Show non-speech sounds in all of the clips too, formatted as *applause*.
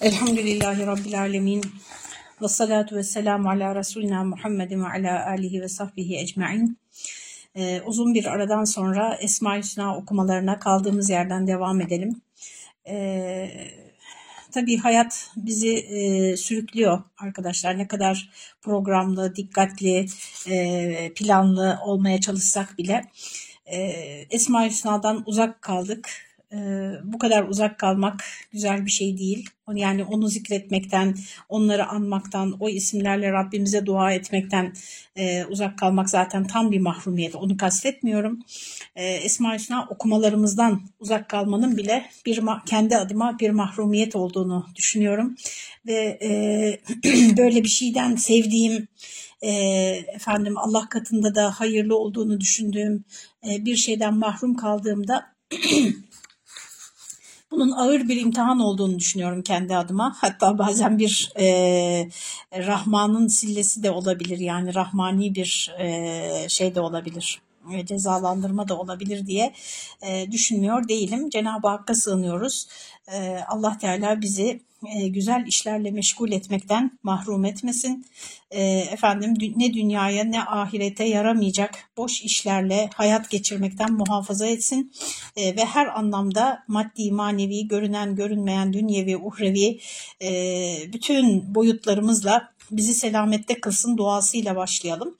Elhamdülillahi Rabbil Alemin. Ve salatu ve selamu ala Resulina Muhammedin ve ala alihi ve sahbihi ecma'in. Ee, uzun bir aradan sonra Esma-i Hüsna okumalarına kaldığımız yerden devam edelim. Ee, tabii hayat bizi e, sürüklüyor arkadaşlar. Ne kadar programlı, dikkatli, e, planlı olmaya çalışsak bile e, Esma-i Hüsna'dan uzak kaldık bu kadar uzak kalmak güzel bir şey değil. Yani onu zikretmekten, onları anmaktan, o isimlerle Rabbimize dua etmekten e, uzak kalmak zaten tam bir mahrumiyet. Onu kastetmiyorum. E, Esma Hüsna okumalarımızdan uzak kalmanın bile bir kendi adıma bir mahrumiyet olduğunu düşünüyorum. Ve e, *clears throat* böyle bir şeyden sevdiğim, e, efendim Allah katında da hayırlı olduğunu düşündüğüm e, bir şeyden mahrum kaldığımda *clears throat* bunun ağır bir imtihan olduğunu düşünüyorum kendi adıma. Hatta bazen bir e, Rahman'ın sillesi de olabilir yani Rahmani bir e, şey de olabilir e, cezalandırma da olabilir diye e, düşünmüyor değilim. Cenab-ı Hakk'a sığınıyoruz. E, Allah Teala bizi e, güzel işlerle meşgul etmekten mahrum etmesin. E, efendim ne dünyaya ne ahirete yaramayacak boş işlerle hayat geçirmekten muhafaza etsin. E, ve her anlamda maddi, manevi, görünen, görünmeyen, dünyevi, uhrevi bütün boyutlarımızla bizi selamette kılsın duasıyla başlayalım.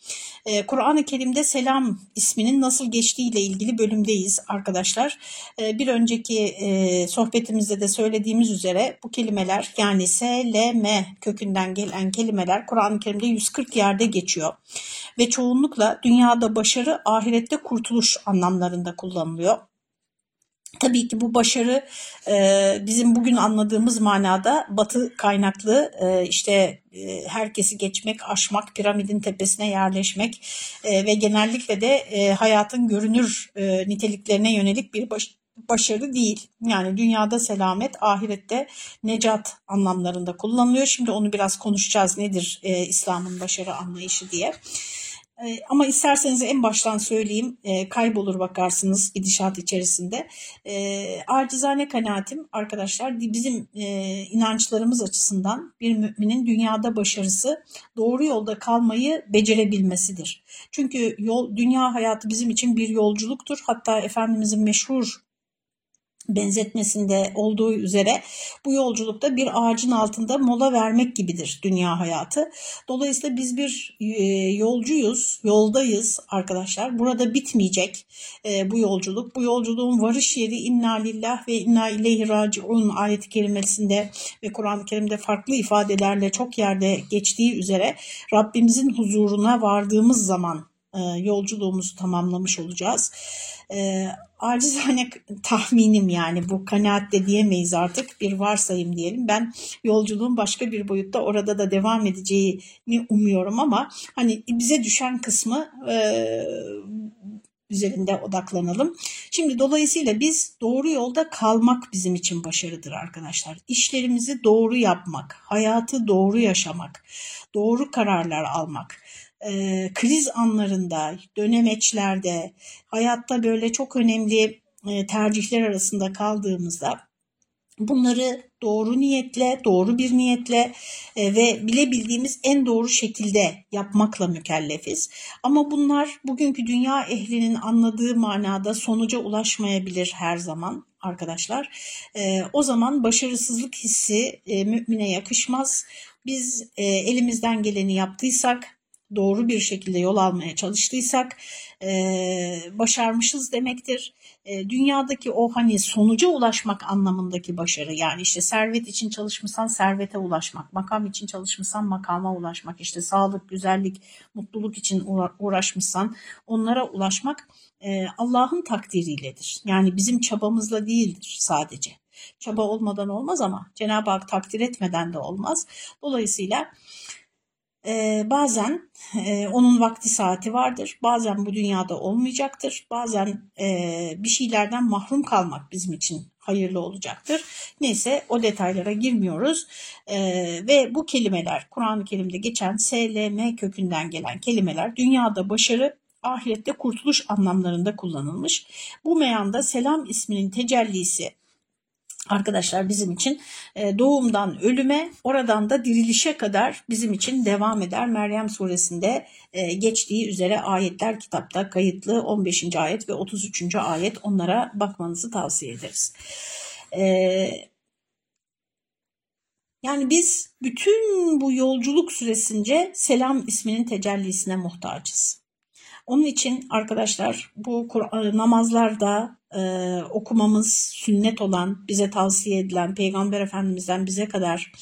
Ee, Kur'an-ı Kerim'de selam isminin nasıl geçtiği ile ilgili bölümdeyiz arkadaşlar. Ee, bir önceki e, sohbetimizde de söylediğimiz üzere bu kelimeler yani S-L-M kökünden gelen kelimeler Kur'an-ı Kerim'de 140 yerde geçiyor. Ve çoğunlukla dünyada başarı, ahirette kurtuluş anlamlarında kullanılıyor. Tabii ki bu başarı e, bizim bugün anladığımız manada batı kaynaklı e, işte e, herkesi geçmek, aşmak, piramidin tepesine yerleşmek ve genellikle de hayatın görünür niteliklerine yönelik bir baş, başarı değil. Yani dünyada selamet, ahirette necat anlamlarında kullanılıyor. Şimdi onu biraz konuşacağız nedir İslam'ın başarı anlayışı diye. Ee, ama isterseniz en baştan söyleyeyim e, kaybolur bakarsınız gidişat içerisinde. E, acizane kanaatim arkadaşlar bizim e, inançlarımız açısından bir müminin dünyada başarısı doğru yolda kalmayı becerebilmesidir. Çünkü yol, dünya hayatı bizim için bir yolculuktur. Hatta Efendimizin meşhur benzetmesinde olduğu üzere bu yolculukta bir ağacın altında mola vermek gibidir dünya hayatı. Dolayısıyla biz bir e, yolcuyuz, yoldayız arkadaşlar. Burada bitmeyecek e, bu yolculuk. Bu yolculuğun varış yeri inna lillah ve inna ileyhi raciun ayet-i kerimesinde ve Kur'an-ı Kerim'de farklı ifadelerle çok yerde geçtiği üzere Rabbimizin huzuruna vardığımız zaman e, yolculuğumuzu tamamlamış olacağız. E, acizane tahminim yani bu kanaat de diyemeyiz artık bir varsayım diyelim. Ben yolculuğun başka bir boyutta orada da devam edeceğini umuyorum ama hani bize düşen kısmı e, üzerinde odaklanalım. Şimdi dolayısıyla biz doğru yolda kalmak bizim için başarıdır arkadaşlar. İşlerimizi doğru yapmak, hayatı doğru yaşamak, doğru kararlar almak e, kriz anlarında, dönemeçlerde, hayatta böyle çok önemli e, tercihler arasında kaldığımızda bunları doğru niyetle, doğru bir niyetle e, ve bilebildiğimiz en doğru şekilde yapmakla mükellefiz. Ama bunlar bugünkü dünya ehlinin anladığı manada sonuca ulaşmayabilir her zaman arkadaşlar. E, o zaman başarısızlık hissi e, mümine yakışmaz. Biz e, elimizden geleni yaptıysak doğru bir şekilde yol almaya çalıştıysak e, başarmışız demektir. E, dünyadaki o hani sonuca ulaşmak anlamındaki başarı yani işte servet için çalışmışsan servete ulaşmak, makam için çalışmışsan makama ulaşmak, işte sağlık, güzellik, mutluluk için uğraşmışsan onlara ulaşmak e, Allah'ın takdiriyledir. Yani bizim çabamızla değildir sadece. Çaba olmadan olmaz ama Cenab-ı Hak takdir etmeden de olmaz. Dolayısıyla ee, bazen e, onun vakti saati vardır. Bazen bu dünyada olmayacaktır. Bazen e, bir şeylerden mahrum kalmak bizim için hayırlı olacaktır. Neyse o detaylara girmiyoruz. E, ve bu kelimeler Kur'an-ı Kerim'de geçen SLM kökünden gelen kelimeler dünyada başarı ahirette kurtuluş anlamlarında kullanılmış. Bu meyanda selam isminin tecellisi arkadaşlar bizim için e, doğumdan ölüme oradan da dirilişe kadar bizim için devam eder. Meryem suresinde e, geçtiği üzere ayetler kitapta kayıtlı 15. ayet ve 33. ayet onlara bakmanızı tavsiye ederiz. E, yani biz bütün bu yolculuk süresince selam isminin tecellisine muhtacız. Onun için arkadaşlar bu namazlarda e, okumamız sünnet olan, bize tavsiye edilen, Peygamber Efendimiz'den bize kadar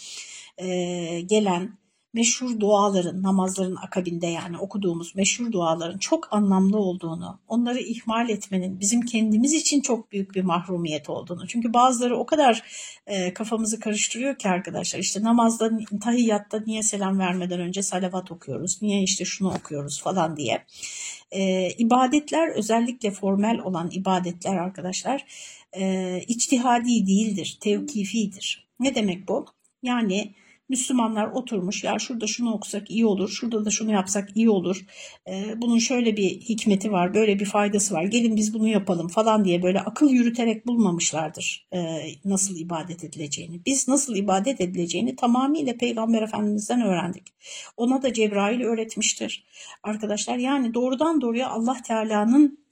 e, gelen meşhur duaların, namazların akabinde yani okuduğumuz meşhur duaların çok anlamlı olduğunu, onları ihmal etmenin bizim kendimiz için çok büyük bir mahrumiyet olduğunu. Çünkü bazıları o kadar e, kafamızı karıştırıyor ki arkadaşlar işte namazda, tahiyyatta niye selam vermeden önce salavat okuyoruz, niye işte şunu okuyoruz falan diye. E, ibadetler özellikle formel olan ibadetler arkadaşlar e, içtihadi değildir, tevkifidir. Ne demek bu? Yani Müslümanlar oturmuş ya şurada şunu okusak iyi olur, şurada da şunu yapsak iyi olur. Ee, bunun şöyle bir hikmeti var, böyle bir faydası var. Gelin biz bunu yapalım falan diye böyle akıl yürüterek bulmamışlardır e, nasıl ibadet edileceğini. Biz nasıl ibadet edileceğini tamamıyla Peygamber Efendimiz'den öğrendik. Ona da Cebrail öğretmiştir. Arkadaşlar yani doğrudan doğruya Allah Teala'nın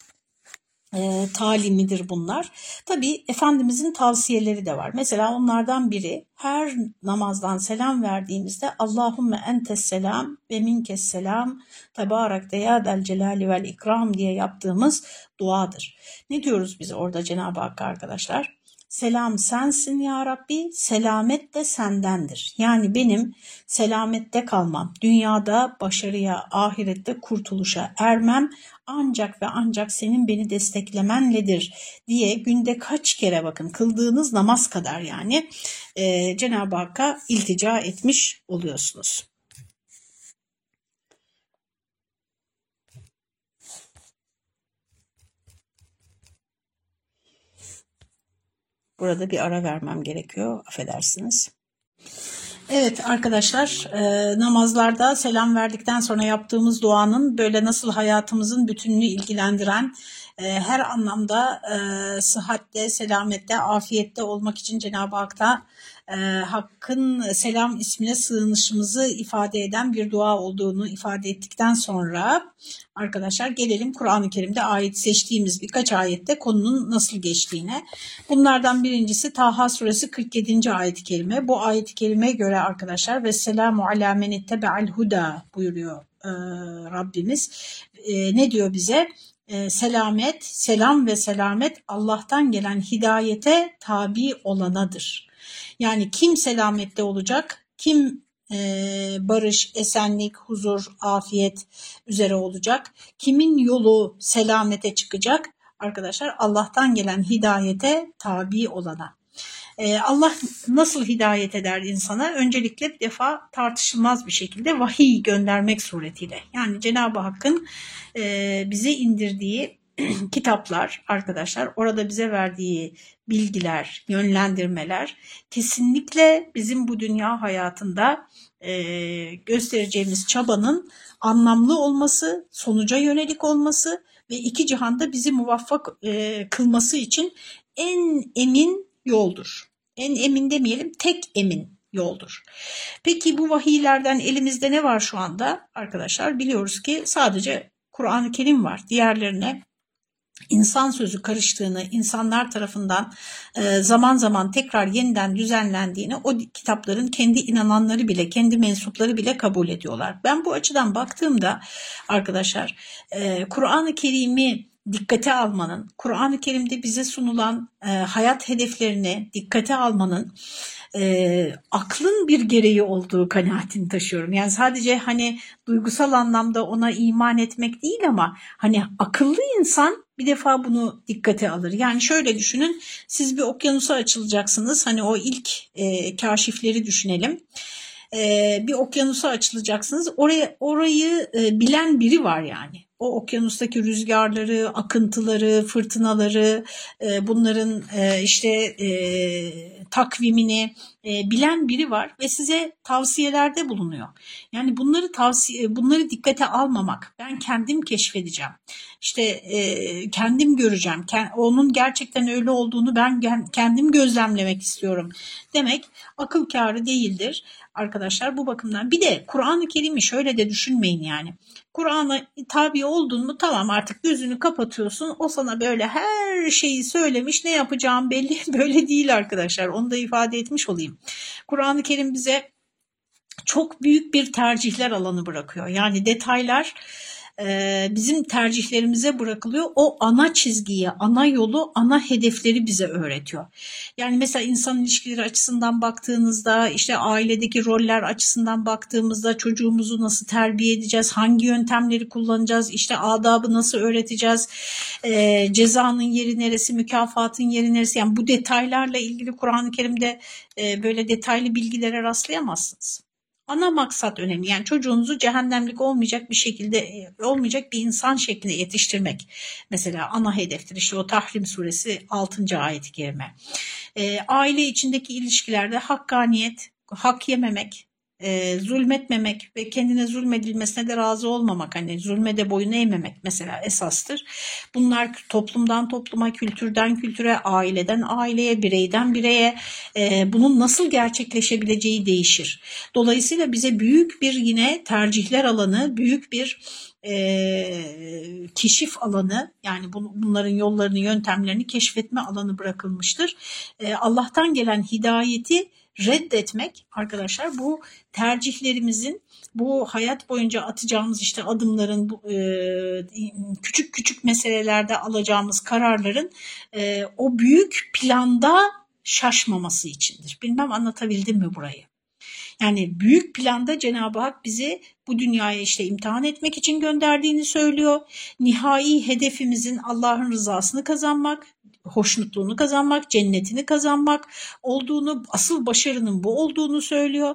e, talimidir bunlar. Tabi Efendimizin tavsiyeleri de var. Mesela onlardan biri her namazdan selam verdiğimizde Allahümme entes selam ve minkes selam tebarak ya del celali vel ikram diye yaptığımız duadır. Ne diyoruz biz orada Cenab-ı Hakk'a arkadaşlar? Selam sensin ya Rabbi, selamet de sendendir. Yani benim selamette kalmam, dünyada başarıya, ahirette kurtuluşa ermem ancak ve ancak senin beni desteklemenledir diye günde kaç kere bakın kıldığınız namaz kadar yani e, Cenab-ı Hakk'a iltica etmiş oluyorsunuz. Burada bir ara vermem gerekiyor. Affedersiniz. Evet arkadaşlar e, namazlarda selam verdikten sonra yaptığımız duanın böyle nasıl hayatımızın bütününü ilgilendiren e, her anlamda e, sıhhatte, selamette, afiyette olmak için Cenab-ı Hak'ta e, Hakk'ın selam ismine sığınışımızı ifade eden bir dua olduğunu ifade ettikten sonra arkadaşlar gelelim Kur'an-ı Kerim'de ayet seçtiğimiz birkaç ayette konunun nasıl geçtiğine. Bunlardan birincisi Taha suresi 47. ayet-i kerime. Bu ayet-i kerimeye göre arkadaşlar ve selamu ala men ittebe'al huda buyuruyor e, Rabbimiz. E, ne diyor bize? E, selamet, selam ve selamet Allah'tan gelen hidayete tabi olanadır. Yani kim selamette olacak, kim e, barış, esenlik, huzur, afiyet üzere olacak, kimin yolu selamete çıkacak? Arkadaşlar Allah'tan gelen hidayete tabi olana. Ee, Allah nasıl hidayet eder insana? Öncelikle bir defa tartışılmaz bir şekilde vahiy göndermek suretiyle. Yani Cenab-ı Hakk'ın e, bize indirdiği *clears throat* kitaplar arkadaşlar orada bize verdiği bilgiler, yönlendirmeler kesinlikle bizim bu dünya hayatında e, göstereceğimiz çabanın anlamlı olması, sonuca yönelik olması ve iki cihanda bizi muvaffak e, kılması için en emin yoldur. En emin demeyelim, tek emin yoldur. Peki bu vahiylerden elimizde ne var şu anda? Arkadaşlar biliyoruz ki sadece Kur'an-ı Kerim var. Diğerlerine insan sözü karıştığını, insanlar tarafından e, zaman zaman tekrar yeniden düzenlendiğini o kitapların kendi inananları bile, kendi mensupları bile kabul ediyorlar. Ben bu açıdan baktığımda arkadaşlar e, Kur'an-ı Kerim'i dikkate almanın, Kur'an-ı Kerim'de bize sunulan e, hayat hedeflerini dikkate almanın e, aklın bir gereği olduğu kanaatini taşıyorum. Yani sadece hani duygusal anlamda ona iman etmek değil ama hani akıllı insan bir defa bunu dikkate alır. Yani şöyle düşünün siz bir okyanusa açılacaksınız. Hani o ilk e, kaşifleri düşünelim. E, bir okyanusa açılacaksınız. Oraya orayı e, bilen biri var yani o okyanustaki rüzgarları, akıntıları, fırtınaları, e, bunların e, işte e, takvimini e, bilen biri var ve size tavsiyelerde bulunuyor. Yani bunları tavsiye, bunları dikkate almamak, ben kendim keşfedeceğim, işte e, kendim göreceğim, onun gerçekten öyle olduğunu ben kendim gözlemlemek istiyorum demek akıl kârı değildir arkadaşlar bu bakımdan. Bir de Kur'an-ı Kerim'i şöyle de düşünmeyin yani. Kur'an'a tabi oldun mu tamam artık gözünü kapatıyorsun. O sana böyle her şeyi söylemiş ne yapacağım belli *laughs* böyle değil arkadaşlar. Onu da ifade etmiş olayım. Kur'an-ı Kerim bize çok büyük bir tercihler alanı bırakıyor. Yani detaylar e, bizim tercihlerimize bırakılıyor. O ana çizgiyi, ana yolu, ana hedefleri bize öğretiyor. Yani mesela insan ilişkileri açısından baktığınızda, işte ailedeki roller açısından baktığımızda çocuğumuzu nasıl terbiye edeceğiz, hangi yöntemleri kullanacağız, işte adabı nasıl öğreteceğiz, e, cezanın yeri neresi, mükafatın yeri neresi. Yani bu detaylarla ilgili Kur'an-ı Kerim'de e, böyle detaylı bilgilere rastlayamazsınız ana maksat önemli. Yani çocuğunuzu cehennemlik olmayacak bir şekilde e, olmayacak bir insan şeklinde yetiştirmek. Mesela ana hedeftir. İşte o Tahrim suresi 6. ayet-i kerime. E, aile içindeki ilişkilerde hakkaniyet, hak yememek, e, zulmetmemek ve kendine zulmedilmesine de razı olmamak hani zulmede boyun eğmemek mesela esastır. Bunlar toplumdan topluma, kültürden kültüre, aileden aileye, bireyden bireye e, bunun nasıl gerçekleşebileceği değişir. Dolayısıyla bize büyük bir yine tercihler alanı, büyük bir e, keşif alanı yani bunların yollarını, yöntemlerini keşfetme alanı bırakılmıştır. E, Allah'tan gelen hidayeti reddetmek arkadaşlar bu tercihlerimizin bu hayat boyunca atacağımız işte adımların bu, e, küçük küçük meselelerde alacağımız kararların e, o büyük planda şaşmaması içindir. Bilmem anlatabildim mi burayı? Yani büyük planda Cenab-ı Hak bizi bu dünyaya işte imtihan etmek için gönderdiğini söylüyor. Nihai hedefimizin Allah'ın rızasını kazanmak, hoşnutluğunu kazanmak, cennetini kazanmak olduğunu, asıl başarının bu olduğunu söylüyor.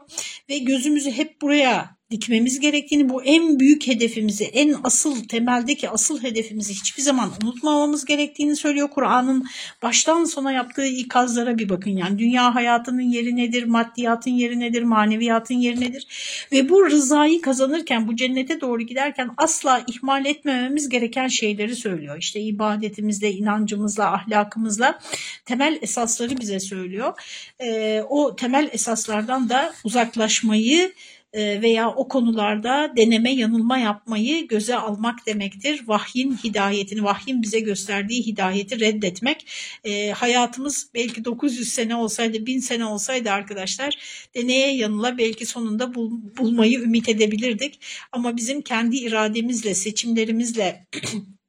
Ve gözümüzü hep buraya dikmemiz gerektiğini, bu en büyük hedefimizi, en asıl temeldeki asıl hedefimizi hiçbir zaman unutmamamız gerektiğini söylüyor. Kur'an'ın baştan sona yaptığı ikazlara bir bakın. Yani dünya hayatının yeri nedir, maddiyatın yeri nedir, maneviyatın yeri nedir? Ve bu rızayı kazanırken, bu cennete doğru giderken asla ihmal etmememiz gereken şeyleri söylüyor. İşte ibadetimizle, inancımızla, ahlakımızla temel esasları bize söylüyor. Ee, o temel esaslardan da uzaklaşmayı, e, veya o konularda deneme yanılma yapmayı göze almak demektir. Vahyin hidayetini, vahyin bize gösterdiği hidayeti reddetmek. E, hayatımız belki 900 sene olsaydı, 1000 sene olsaydı arkadaşlar deneye yanıla belki sonunda bul, bulmayı ümit edebilirdik. Ama bizim kendi irademizle, seçimlerimizle *clears throat*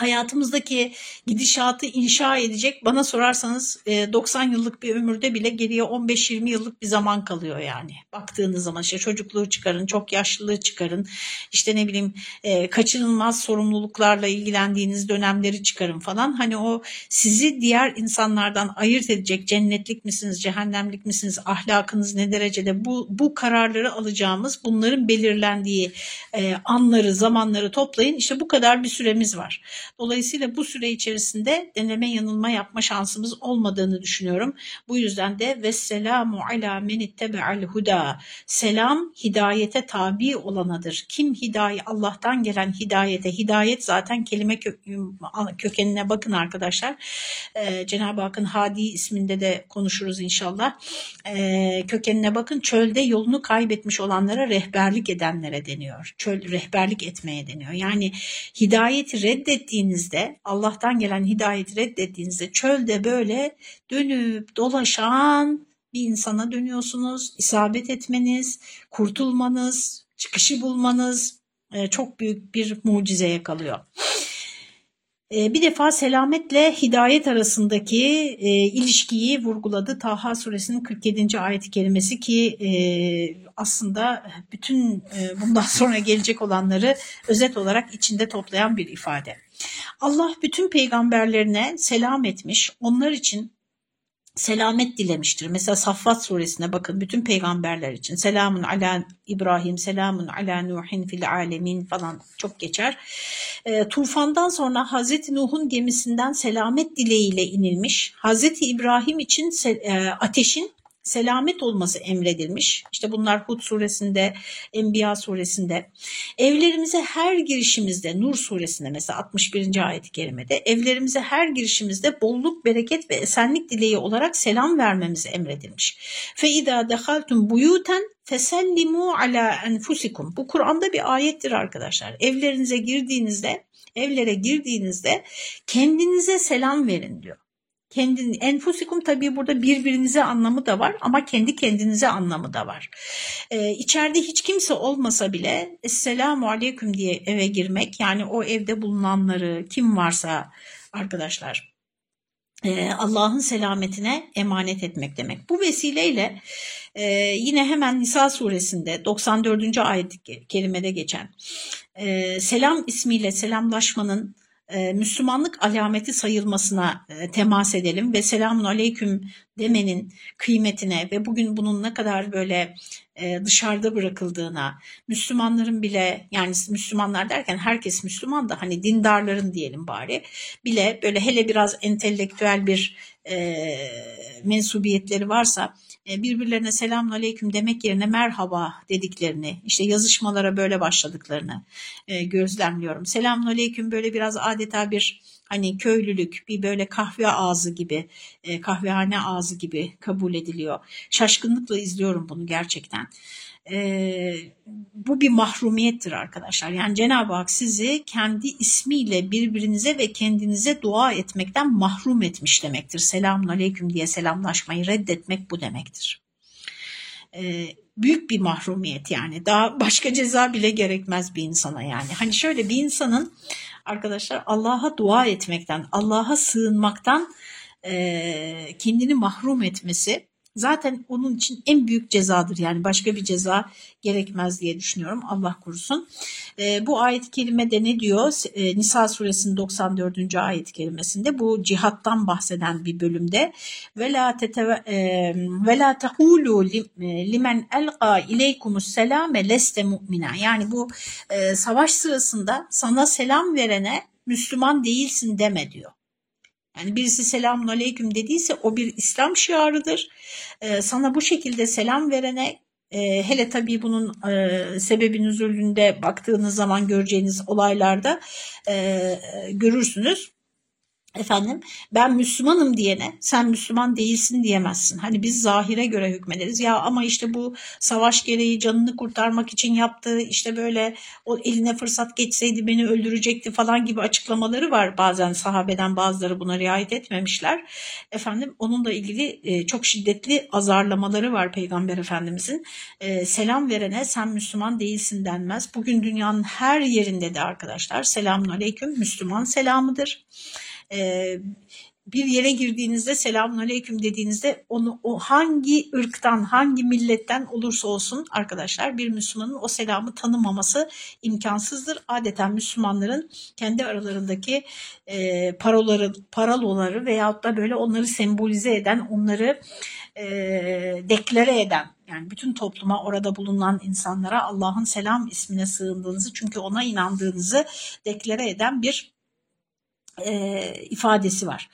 hayatımızdaki gidişatı inşa edecek bana sorarsanız 90 e, yıllık bir ömürde bile geriye 15-20 yıllık bir zaman kalıyor yani. Baktığınız zaman işte çocukluğu çıkarın, çok yaşlılığı çıkarın, işte ne bileyim e, kaçınılmaz sorumluluklarla ilgilendiğiniz dönemleri çıkarın falan. Hani o sizi diğer insanlardan ayırt edecek cennetlik misiniz, cehennemlik misiniz, ahlakınız ne derecede bu, bu kararları alacağımız bunların belirlendiği e, anları, zamanları toplayın. İşte bu kadar bir süremiz var. Dolayısıyla bu süre içerisinde deneme yanılma yapma şansımız olmadığını düşünüyorum. Bu yüzden de vesselamu ala men ittebe'al huda. Selam hidayete tabi olanadır. Kim hidayet Allah'tan gelen hidayete hidayet zaten kelime kökenine bakın arkadaşlar. Ee, Cenab-ı Hakk'ın Hadi isminde de konuşuruz inşallah. Ee, kökenine bakın çölde yolunu kaybetmiş olanlara rehberlik edenlere deniyor. Çöl rehberlik etmeye deniyor. Yani hidayeti reddettiğin reddettiğinizde, Allah'tan gelen hidayeti reddettiğinizde çölde böyle dönüp dolaşan bir insana dönüyorsunuz. İsabet etmeniz, kurtulmanız, çıkışı bulmanız e, çok büyük bir mucizeye kalıyor. E, bir defa selametle hidayet arasındaki e, ilişkiyi vurguladı Taha suresinin 47. ayeti kelimesi ki e, aslında bütün e, bundan *laughs* sonra gelecek olanları özet olarak içinde toplayan bir ifade. Allah bütün peygamberlerine selam etmiş, onlar için selamet dilemiştir. Mesela Saffat suresine bakın bütün peygamberler için. Selamun ala İbrahim, selamun ala Nuhin fil alemin falan çok geçer. E, tufandan sonra Hazreti Nuh'un gemisinden selamet dileğiyle inilmiş. Hazreti İbrahim için e, ateşin selamet olması emredilmiş. İşte bunlar Hud suresinde, Enbiya suresinde. Evlerimize her girişimizde, Nur suresinde mesela 61. ayet-i kerimede evlerimize her girişimizde bolluk, bereket ve esenlik dileği olarak selam vermemiz emredilmiş. Fe izâ dehaltum buyuten fesellimu ala enfusikum. Bu Kur'an'da bir ayettir arkadaşlar. Evlerinize girdiğinizde, evlere girdiğinizde kendinize selam verin diyor. Kendin, enfusikum tabii burada birbirinize anlamı da var ama kendi kendinize anlamı da var. Ee, içeride hiç kimse olmasa bile Esselamu Aleyküm diye eve girmek yani o evde bulunanları kim varsa arkadaşlar e, Allah'ın selametine emanet etmek demek. Bu vesileyle e, yine hemen Nisa suresinde 94. ayet-i kerimede geçen e, selam ismiyle selamlaşmanın e, Müslümanlık alameti sayılmasına e, temas edelim ve selamun aleyküm demenin kıymetine ve bugün bunun ne kadar böyle e, dışarıda bırakıldığına, Müslümanların bile yani Müslümanlar derken herkes Müslüman da hani dindarların diyelim bari bile böyle hele biraz entelektüel bir e, mensubiyetleri varsa e, birbirlerine selamun aleyküm demek yerine merhaba dediklerini, işte yazışmalara böyle başladıklarını e, gözlemliyorum. Selamun aleyküm böyle biraz adeta bir hani köylülük, bir böyle kahve ağzı gibi, e, kahvehane ağzı gibi kabul ediliyor. Şaşkınlıkla izliyorum bunu gerçekten. E, bu bir mahrumiyettir arkadaşlar. Yani Cenab-ı Hak sizi kendi ismiyle birbirinize ve kendinize dua etmekten mahrum etmiş demektir. Selamun aleyküm diye selamlaşmayı reddetmek bu demektir. E, büyük bir mahrumiyet yani. Daha başka ceza bile gerekmez bir insana yani. Hani şöyle bir insanın arkadaşlar Allah'a dua etmekten, Allah'a sığınmaktan e, kendini mahrum etmesi zaten onun için en büyük cezadır. Yani başka bir ceza gerekmez diye düşünüyorum. Allah korusun. E, bu ayet-i kerimede ne diyor? E, Nisa suresinin 94. ayet-i kerimesinde bu cihattan bahseden bir bölümde ve la tehulu limen elqa ileykumus selame leste mu'mina. Yani bu e, savaş sırasında sana selam verene Müslüman değilsin deme diyor. Yani birisi selamun aleyküm dediyse o bir İslam şiarıdır. Ee, sana bu şekilde selam verene e, hele tabii bunun e, sebebi nüzulünde baktığınız zaman göreceğiniz olaylarda e, görürsünüz efendim ben Müslümanım diyene sen Müslüman değilsin diyemezsin. Hani biz zahire göre hükmederiz. Ya ama işte bu savaş gereği canını kurtarmak için yaptığı işte böyle o eline fırsat geçseydi beni öldürecekti falan gibi açıklamaları var. Bazen sahabeden bazıları buna riayet etmemişler. Efendim onunla ilgili e, çok şiddetli azarlamaları var Peygamber Efendimizin. E, selam verene sen Müslüman değilsin denmez. Bugün dünyanın her yerinde de arkadaşlar selamun aleyküm Müslüman selamıdır e, bir yere girdiğinizde selamun aleyküm dediğinizde onu o hangi ırktan hangi milletten olursa olsun arkadaşlar bir Müslümanın o selamı tanımaması imkansızdır. Adeta Müslümanların kendi aralarındaki e, paroları, paraloları veyahut da böyle onları sembolize eden onları e, deklare eden yani bütün topluma orada bulunan insanlara Allah'ın selam ismine sığındığınızı çünkü ona inandığınızı deklare eden bir e, ifadesi var.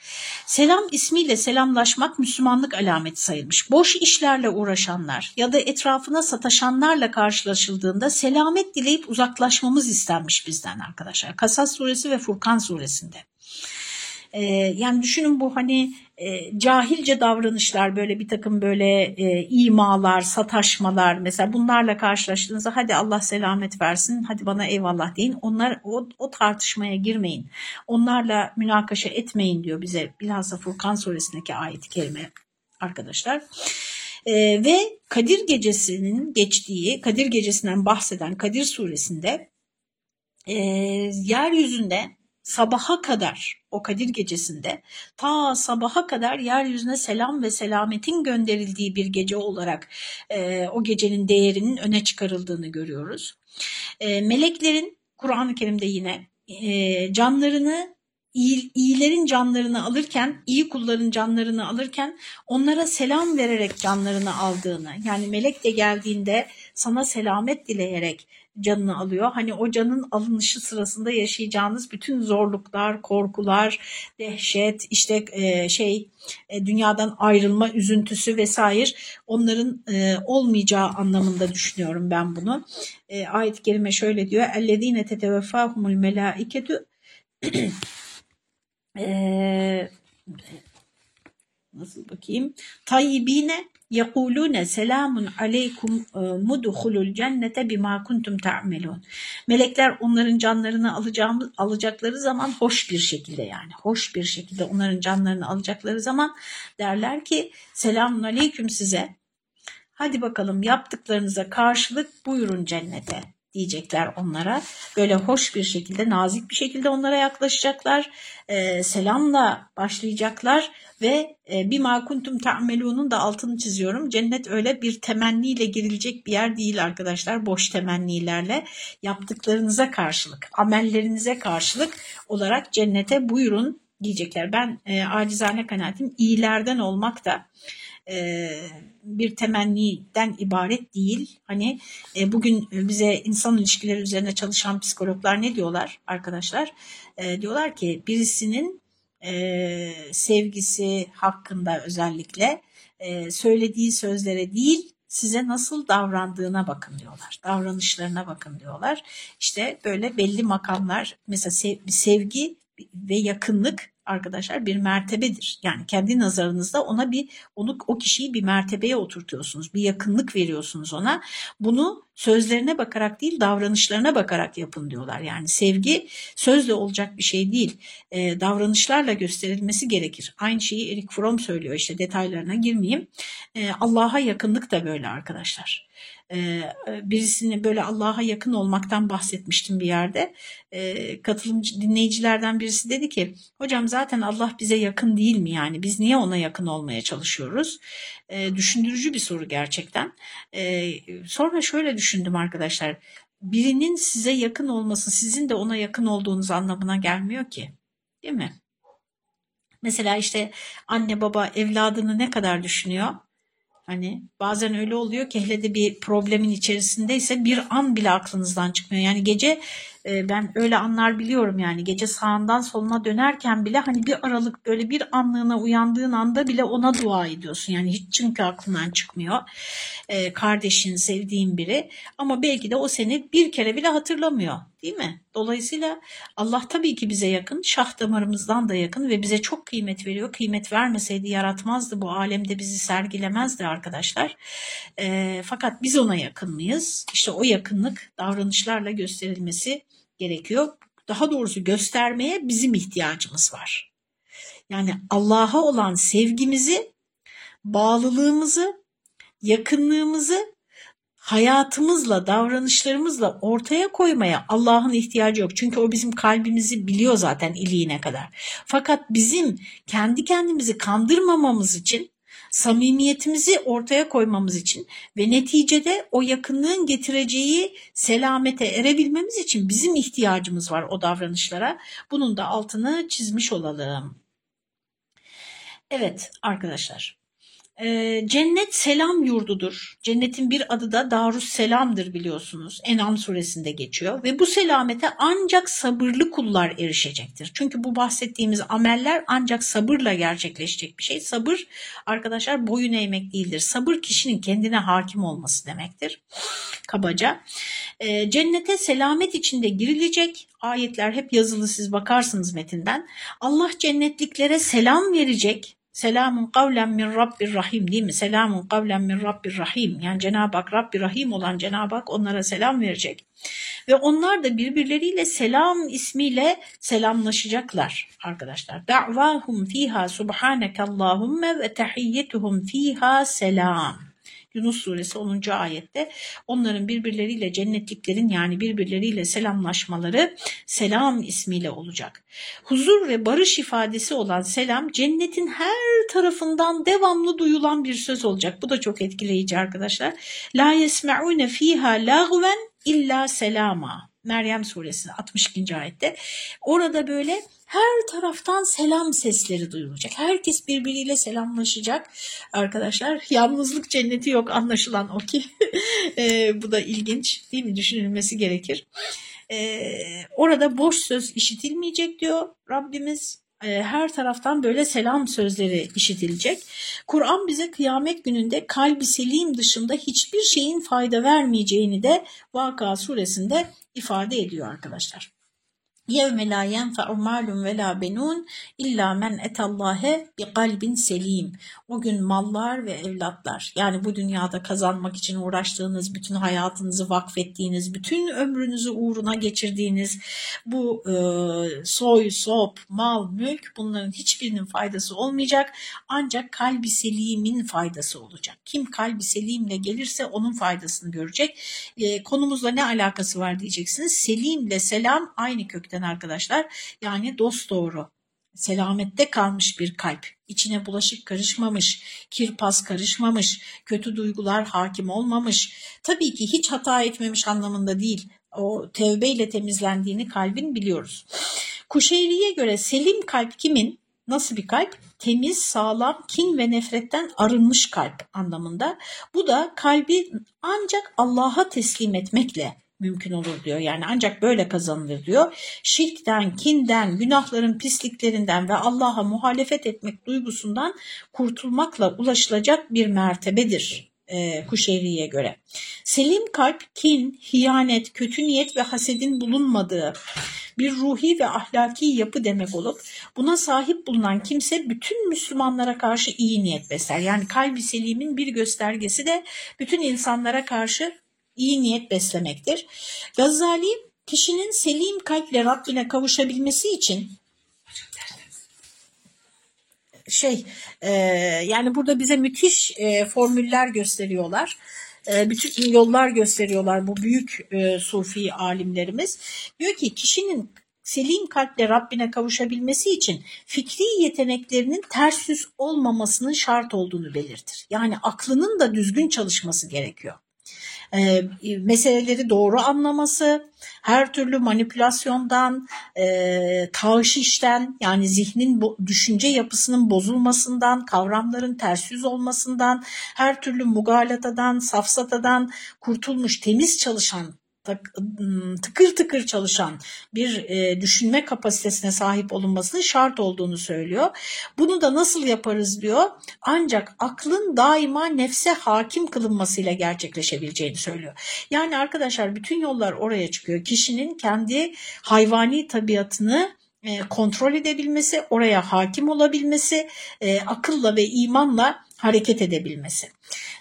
Selam ismiyle selamlaşmak Müslümanlık alameti sayılmış. Boş işlerle uğraşanlar ya da etrafına sataşanlarla karşılaşıldığında selamet dileyip uzaklaşmamız istenmiş bizden arkadaşlar. Kasas suresi ve Furkan suresinde. E, yani düşünün bu hani e, cahilce davranışlar böyle bir takım böyle e, imalar, sataşmalar mesela bunlarla karşılaştığınızda hadi Allah selamet versin, hadi bana eyvallah deyin. Onlar o, o tartışmaya girmeyin. Onlarla münakaşa etmeyin diyor bize bilhassa Furkan suresindeki ayet-i kerime arkadaşlar. E, ve Kadir gecesinin geçtiği, Kadir gecesinden bahseden Kadir suresinde e, yeryüzünde sabaha kadar o Kadir gecesinde ta sabaha kadar yeryüzüne selam ve selametin gönderildiği bir gece olarak e, o gecenin değerinin öne çıkarıldığını görüyoruz. E, meleklerin Kur'an-ı Kerim'de yine e, canlarını iyi, iyilerin canlarını alırken, iyi kulların canlarını alırken onlara selam vererek canlarını aldığını, yani melek de geldiğinde sana selamet dileyerek canını alıyor. Hani o canın alınışı sırasında yaşayacağınız bütün zorluklar, korkular, dehşet, işte e, şey e, dünyadan ayrılma üzüntüsü vesaire onların e, olmayacağı anlamında düşünüyorum ben bunu. E, ayet-i kerime şöyle diyor. اَلَّذ۪ينَ تَتَوَفَّاهُمُ الْمَلَائِكَةُ e, nasıl bakayım? Tayyibine yekulune selamun aleykum e, mudhulul cennete bima kuntum ta'melun. Melekler onların canlarını alacağımız alacakları zaman hoş bir şekilde yani hoş bir şekilde onların canlarını alacakları zaman derler ki selamun aleyküm size. Hadi bakalım yaptıklarınıza karşılık buyurun cennete diyecekler onlara. Böyle hoş bir şekilde, nazik bir şekilde onlara yaklaşacaklar. E, selamla başlayacaklar ve e, bir makuntum ta'melunun da altını çiziyorum. Cennet öyle bir temenniyle girilecek bir yer değil arkadaşlar. Boş temennilerle yaptıklarınıza karşılık, amellerinize karşılık olarak cennete buyurun diyecekler. Ben e, acizane kanaatim iyilerden olmak da e, bir temenniden ibaret değil. Hani e, bugün bize insan ilişkileri üzerine çalışan psikologlar ne diyorlar arkadaşlar? E, diyorlar ki birisinin sevgisi hakkında özellikle söylediği sözlere değil size nasıl davrandığına bakın diyorlar. Davranışlarına bakın diyorlar. İşte böyle belli makamlar mesela sevgi ve yakınlık arkadaşlar bir mertebedir. Yani kendi nazarınızda ona bir onu o kişiyi bir mertebeye oturtuyorsunuz. Bir yakınlık veriyorsunuz ona. Bunu sözlerine bakarak değil davranışlarına bakarak yapın diyorlar. Yani sevgi sözle olacak bir şey değil. E, davranışlarla gösterilmesi gerekir. Aynı şeyi Erik Fromm söylüyor işte detaylarına girmeyeyim. E, Allah'a yakınlık da böyle arkadaşlar. Ee, birisini böyle Allah'a yakın olmaktan bahsetmiştim bir yerde. Ee, katılımcı dinleyicilerden birisi dedi ki hocam zaten Allah bize yakın değil mi yani biz niye ona yakın olmaya çalışıyoruz? Ee, düşündürücü bir soru gerçekten. Sonra şöyle düşündüm arkadaşlar birinin size yakın olması sizin de ona yakın olduğunuz anlamına gelmiyor ki değil mi? Mesela işte anne baba evladını ne kadar düşünüyor? Hani bazen öyle oluyor ki hele de bir problemin içerisindeyse bir an bile aklınızdan çıkmıyor. Yani gece e, ben öyle anlar biliyorum yani gece sağından soluna dönerken bile hani bir aralık böyle bir anlığına uyandığın anda bile ona dua ediyorsun. Yani hiç çünkü aklından çıkmıyor. E, kardeşin, sevdiğin biri ama belki de o seni bir kere bile hatırlamıyor değil mi? Dolayısıyla Allah tabii ki bize yakın, şah damarımızdan da yakın ve bize çok kıymet veriyor. Kıymet vermeseydi yaratmazdı bu alemde bizi sergilemezdi arkadaşlar. E, fakat biz ona yakın mıyız? İşte o yakınlık davranışlarla gösterilmesi gerekiyor. Daha doğrusu göstermeye bizim ihtiyacımız var. Yani Allah'a olan sevgimizi, bağlılığımızı, yakınlığımızı hayatımızla, davranışlarımızla ortaya koymaya Allah'ın ihtiyacı yok. Çünkü o bizim kalbimizi biliyor zaten iliğine kadar. Fakat bizim kendi kendimizi kandırmamamız için samimiyetimizi ortaya koymamız için ve neticede o yakınlığın getireceği selamete erebilmemiz için bizim ihtiyacımız var o davranışlara. Bunun da altını çizmiş olalım. Evet arkadaşlar e, cennet selam yurdudur. Cennetin bir adı da Darus Selam'dır biliyorsunuz. Enam suresinde geçiyor ve bu selamete ancak sabırlı kullar erişecektir. Çünkü bu bahsettiğimiz ameller ancak sabırla gerçekleşecek bir şey. Sabır arkadaşlar boyun eğmek değildir. Sabır kişinin kendine hakim olması demektir. Kabaca. E, cennete selamet içinde girilecek. Ayetler hep yazılı siz bakarsınız metinden. Allah cennetliklere selam verecek Selamun kavlen min Rabbir Rahim değil mi? Selamun kavlen min Rabbir Rahim. Yani Cenab-ı Hak Rabbi Rahim olan Cenab-ı Hak onlara selam verecek. Ve onlar da birbirleriyle selam ismiyle selamlaşacaklar arkadaşlar. Da'vahum fiha subhanekallahümme ve tehiyyetuhum fiha selam. Yunus suresi 10. ayette onların birbirleriyle cennetliklerin yani birbirleriyle selamlaşmaları selam ismiyle olacak. Huzur ve barış ifadesi olan selam cennetin her tarafından devamlı duyulan bir söz olacak. Bu da çok etkileyici arkadaşlar. La yesme'une fiha lagven illa selama Meryem suresi 62. ayette. Orada böyle her taraftan selam sesleri duyulacak. Herkes birbiriyle selamlaşacak arkadaşlar. Yalnızlık cenneti yok anlaşılan o ki. *laughs* e, bu da ilginç değil mi? Düşünülmesi gerekir. E, orada boş söz işitilmeyecek diyor Rabbimiz her taraftan böyle selam sözleri işitilecek. Kur'an bize kıyamet gününde kalbi selim dışında hiçbir şeyin fayda vermeyeceğini de Vaka suresinde ifade ediyor arkadaşlar. يَوْمَ لَا يَنْفَعُ مَالٌ وَلَا بَنُونَ اِلَّا مَنْ اَتَ اللّٰهَ بِقَلْبٍ selim. o gün mallar ve evlatlar yani bu dünyada kazanmak için uğraştığınız, bütün hayatınızı vakfettiğiniz, bütün ömrünüzü uğruna geçirdiğiniz bu e, soy, sop, mal, mülk bunların hiçbirinin faydası olmayacak. Ancak kalbi selimin faydası olacak. Kim kalbi selimle gelirse onun faydasını görecek. E, konumuzla ne alakası var diyeceksiniz. Selimle selam aynı kökten arkadaşlar. Yani dost doğru selamette kalmış bir kalp, içine bulaşık karışmamış, kirpas karışmamış, kötü duygular hakim olmamış, tabii ki hiç hata etmemiş anlamında değil, o tevbeyle temizlendiğini kalbin biliyoruz. Kuşeyri'ye göre selim kalp kimin? Nasıl bir kalp? Temiz, sağlam, kin ve nefretten arınmış kalp anlamında. Bu da kalbi ancak Allah'a teslim etmekle mümkün olur diyor. Yani ancak böyle kazanılır diyor. Şirkten, kinden, günahların pisliklerinden ve Allah'a muhalefet etmek duygusundan kurtulmakla ulaşılacak bir mertebedir e, Kuşeyri'ye göre. Selim kalp, kin, hiyanet, kötü niyet ve hasedin bulunmadığı bir ruhi ve ahlaki yapı demek olup buna sahip bulunan kimse bütün Müslümanlara karşı iyi niyet besler. Yani kalbi selimin bir göstergesi de bütün insanlara karşı iyi niyet beslemektir. Gazali kişinin selim kalple Rabbine kavuşabilmesi için şey e, yani burada bize müthiş e, formüller gösteriyorlar. E, bütün yollar gösteriyorlar bu büyük e, sufi alimlerimiz. Diyor ki kişinin selim kalple Rabbine kavuşabilmesi için fikri yeteneklerinin ters yüz olmamasının şart olduğunu belirtir. Yani aklının da düzgün çalışması gerekiyor e, meseleleri doğru anlaması, her türlü manipülasyondan, e, taşişten yani zihnin düşünce yapısının bozulmasından, kavramların ters yüz olmasından, her türlü mugalatadan, safsatadan kurtulmuş, temiz çalışan tıkır tıkır çalışan bir e, düşünme kapasitesine sahip olunmasının şart olduğunu söylüyor. Bunu da nasıl yaparız diyor. Ancak aklın daima nefse hakim kılınmasıyla gerçekleşebileceğini söylüyor. Yani arkadaşlar bütün yollar oraya çıkıyor. Kişinin kendi hayvani tabiatını e, kontrol edebilmesi, oraya hakim olabilmesi, e, akılla ve imanla hareket edebilmesi.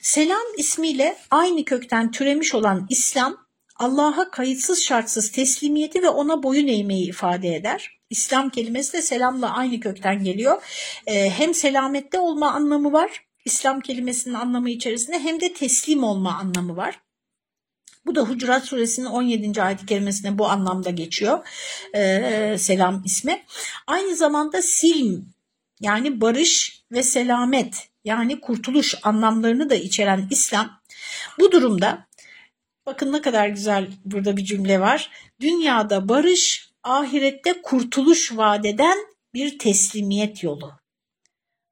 Selam ismiyle aynı kökten türemiş olan İslam Allah'a kayıtsız şartsız teslimiyeti ve ona boyun eğmeyi ifade eder. İslam kelimesi de selamla aynı kökten geliyor. Ee, hem selamette olma anlamı var İslam kelimesinin anlamı içerisinde hem de teslim olma anlamı var. Bu da Hucurat suresinin 17. ayet-i kerimesine bu anlamda geçiyor. Ee, selam ismi. Aynı zamanda silm yani barış ve selamet yani kurtuluş anlamlarını da içeren İslam bu durumda Bakın ne kadar güzel burada bir cümle var. Dünyada barış, ahirette kurtuluş vadeden bir teslimiyet yolu.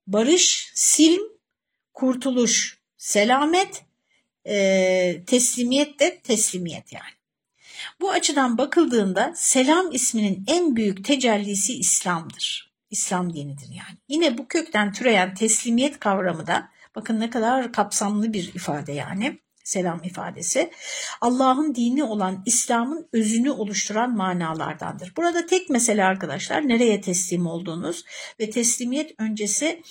Barış, silm, kurtuluş, selamet, e, teslimiyet de teslimiyet yani. Bu açıdan bakıldığında selam isminin en büyük tecellisi İslam'dır. İslam dinidir yani. Yine bu kökten türeyen teslimiyet kavramı da bakın ne kadar kapsamlı bir ifade yani selam ifadesi Allah'ın dini olan İslam'ın özünü oluşturan manalardandır. Burada tek mesele arkadaşlar nereye teslim olduğunuz ve teslimiyet öncesi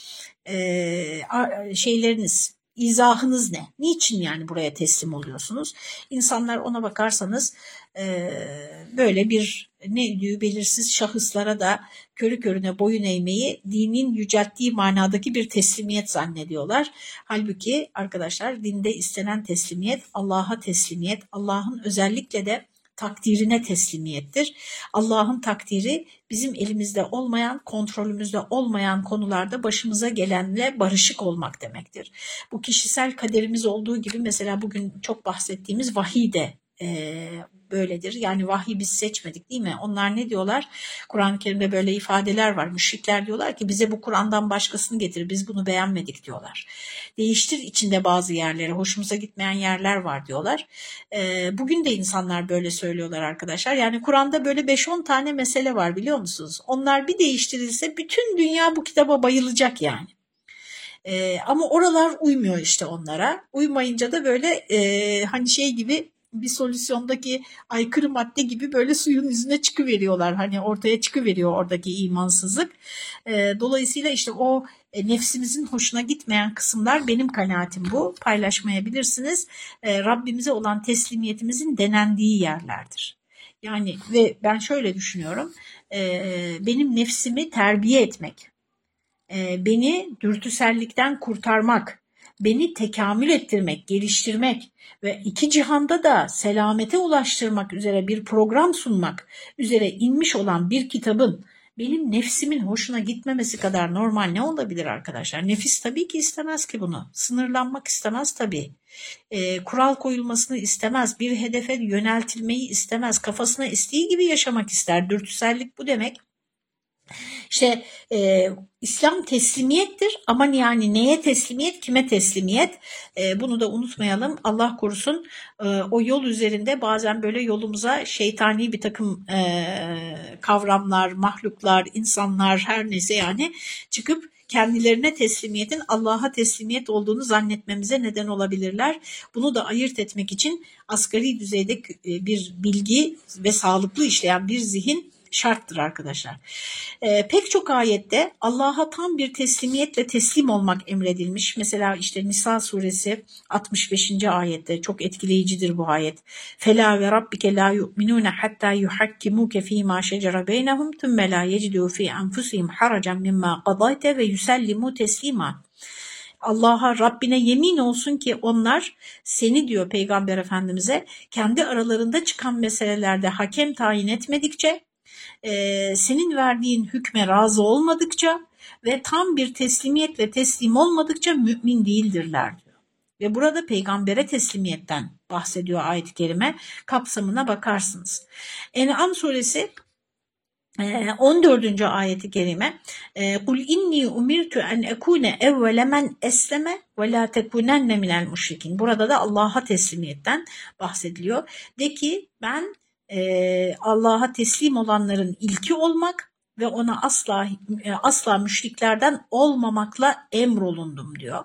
e, şeyleriniz izahınız ne? Niçin yani buraya teslim oluyorsunuz? İnsanlar ona bakarsanız e, böyle bir ne diyor belirsiz şahıslara da körü körüne boyun eğmeyi dinin yücelttiği manadaki bir teslimiyet zannediyorlar. Halbuki arkadaşlar dinde istenen teslimiyet Allah'a teslimiyet, Allah'ın özellikle de takdirine teslimiyettir. Allah'ın takdiri bizim elimizde olmayan, kontrolümüzde olmayan konularda başımıza gelenle barışık olmak demektir. Bu kişisel kaderimiz olduğu gibi mesela bugün çok bahsettiğimiz vahiy de e, böyledir. Yani vahyi biz seçmedik değil mi? Onlar ne diyorlar? Kur'an-ı Kerim'de böyle ifadeler var. Müşrikler diyorlar ki bize bu Kur'an'dan başkasını getir. Biz bunu beğenmedik diyorlar. Değiştir içinde bazı yerleri. Hoşumuza gitmeyen yerler var diyorlar. E, bugün de insanlar böyle söylüyorlar arkadaşlar. Yani Kur'an'da böyle 5-10 tane mesele var biliyor musunuz? Onlar bir değiştirilse bütün dünya bu kitaba bayılacak yani. E, ama oralar uymuyor işte onlara. Uymayınca da böyle e, hani şey gibi bir solüsyondaki aykırı madde gibi böyle suyun yüzüne çıkıveriyorlar. Hani ortaya çıkıveriyor oradaki imansızlık. E, dolayısıyla işte o e, nefsimizin hoşuna gitmeyen kısımlar benim kanaatim bu. Paylaşmayabilirsiniz. E, Rabbimize olan teslimiyetimizin denendiği yerlerdir. Yani ve ben şöyle düşünüyorum. E, benim nefsimi terbiye etmek, e, beni dürtüsellikten kurtarmak, beni tekamül ettirmek, geliştirmek ve iki cihanda da selamete ulaştırmak üzere bir program sunmak üzere inmiş olan bir kitabın benim nefsimin hoşuna gitmemesi kadar normal ne olabilir arkadaşlar? Nefis tabii ki istemez ki bunu. Sınırlanmak istemez tabii. E, kural koyulmasını istemez. Bir hedefe yöneltilmeyi istemez. Kafasına isteği gibi yaşamak ister. Dürtüsellik bu demek. İşte e, İslam teslimiyettir ama yani neye teslimiyet, kime teslimiyet e, bunu da unutmayalım. Allah korusun e, o yol üzerinde bazen böyle yolumuza şeytani bir takım e, kavramlar, mahluklar, insanlar her neyse yani çıkıp kendilerine teslimiyetin Allah'a teslimiyet olduğunu zannetmemize neden olabilirler. Bunu da ayırt etmek için asgari düzeyde e, bir bilgi ve sağlıklı işleyen bir zihin şarttır arkadaşlar. E, pek çok ayette Allah'a tam bir teslimiyetle teslim olmak emredilmiş. Mesela işte Nisa suresi 65. ayette çok etkileyicidir bu ayet. Fela ve rabbike la yu'minune hatta yuhakkimuke fîmâ şecere beynehum tümme la yecidû fî enfusihim haracan mimma qadayte ve yusellimu teslima. Allah'a Rabbine yemin olsun ki onlar seni diyor Peygamber Efendimiz'e kendi aralarında çıkan meselelerde hakem tayin etmedikçe e, senin verdiğin hükme razı olmadıkça ve tam bir teslimiyetle teslim olmadıkça mümin değildirler diyor. Ve burada peygambere teslimiyetten bahsediyor ayet-i kerime. Kapsamına bakarsınız. En'am suresi 14. ayeti kerime Kul inni umirtu en ekune evvele men esleme ve la tekunenne minel müşrikin. Burada da Allah'a teslimiyetten bahsediliyor. De ki ben e, Allah'a teslim olanların ilki olmak ve ona asla e, asla müşriklerden olmamakla emrolundum diyor.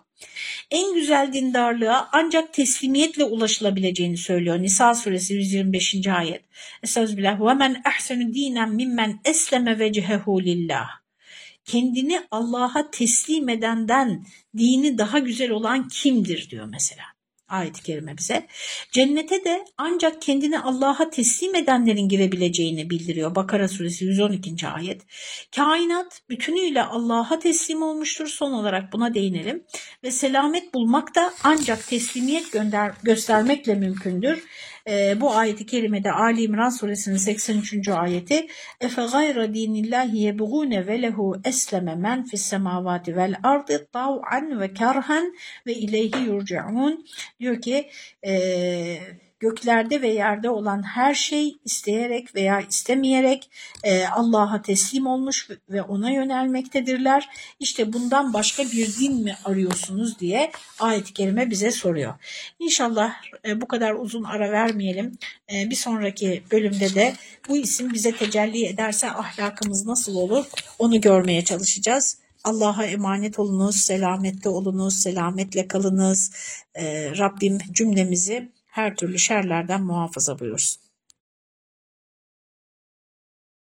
En güzel dindarlığa ancak teslimiyetle ulaşılabileceğini söylüyor. Nisa suresi 125. ayet. Estağfirullah. Ve men ahsenu dinen mimmen esleme vecehehu lillah. Kendini Allah'a teslim edenden dini daha güzel olan kimdir diyor mesela ayet-i kerime bize. Cennete de ancak kendini Allah'a teslim edenlerin girebileceğini bildiriyor. Bakara suresi 112. ayet. Kainat bütünüyle Allah'a teslim olmuştur. Son olarak buna değinelim. Ve selamet bulmak da ancak teslimiyet gönder göstermekle mümkündür. E, bu ayeti kerimede Ali İmran suresinin 83. ayeti Efe gayra dinillahi yebğune ve lehu esleme men fis semavati vel ardı tav'an ve karhan ve ileyhi yurcaun diyor ki eee göklerde ve yerde olan her şey isteyerek veya istemeyerek e, Allah'a teslim olmuş ve ona yönelmektedirler. İşte bundan başka bir din mi arıyorsunuz diye ayet-i kerime bize soruyor. İnşallah e, bu kadar uzun ara vermeyelim. E, bir sonraki bölümde de bu isim bize tecelli ederse ahlakımız nasıl olur onu görmeye çalışacağız. Allah'a emanet olunuz, selamette olunuz, selametle kalınız. Ee, Rabbim cümlemizi her türlü şerlerden muhafaza buyursun.